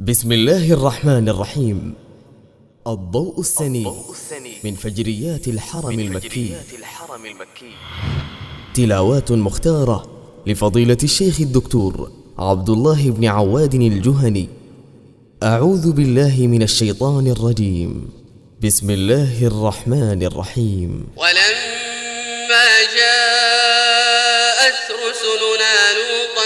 بسم الله الرحمن الرحيم. الضوء السني من فجريات الحرم المكي. الحرم المكي تلاوات مختارة لفضيلة الشيخ الدكتور عبد الله بن عواد الجهني. أعوذ بالله من الشيطان الرجيم. بسم الله الرحمن الرحيم. ولما جاءت رسلنا لوطا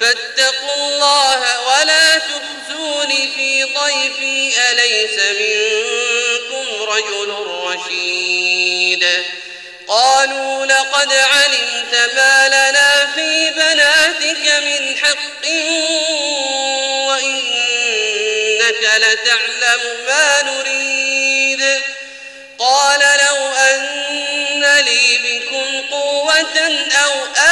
فاتقوا الله ولا تخزوني في ضيفي أليس منكم رجل رشيد؟ قالوا لقد علمت ما لنا في بناتك من حق وإنك لتعلم ما نريد. قال لو أن لي بكم قوة أو آوي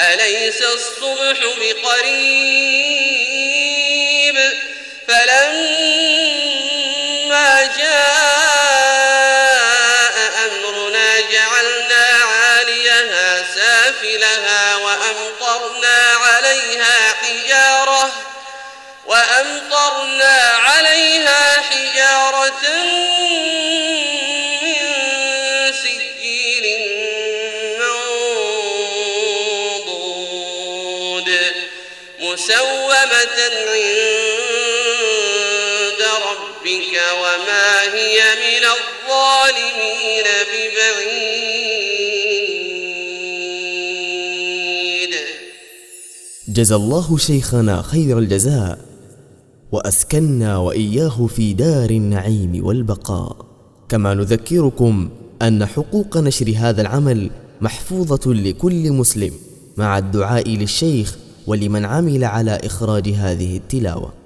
أليس الصبح بقريب؟ فلما جاء أمرنا جعلنا عاليها سافلها وأمطرنا عليها حجارة وأمطرنا عليها حجارة مسومة عند ربك وما هي من الظالمين ببعيد. جزى الله شيخنا خير الجزاء واسكنا وإياه في دار النعيم والبقاء. كما نذكركم أن حقوق نشر هذا العمل محفوظة لكل مسلم مع الدعاء للشيخ ولمن عمل على إخراج هذه التلاوة.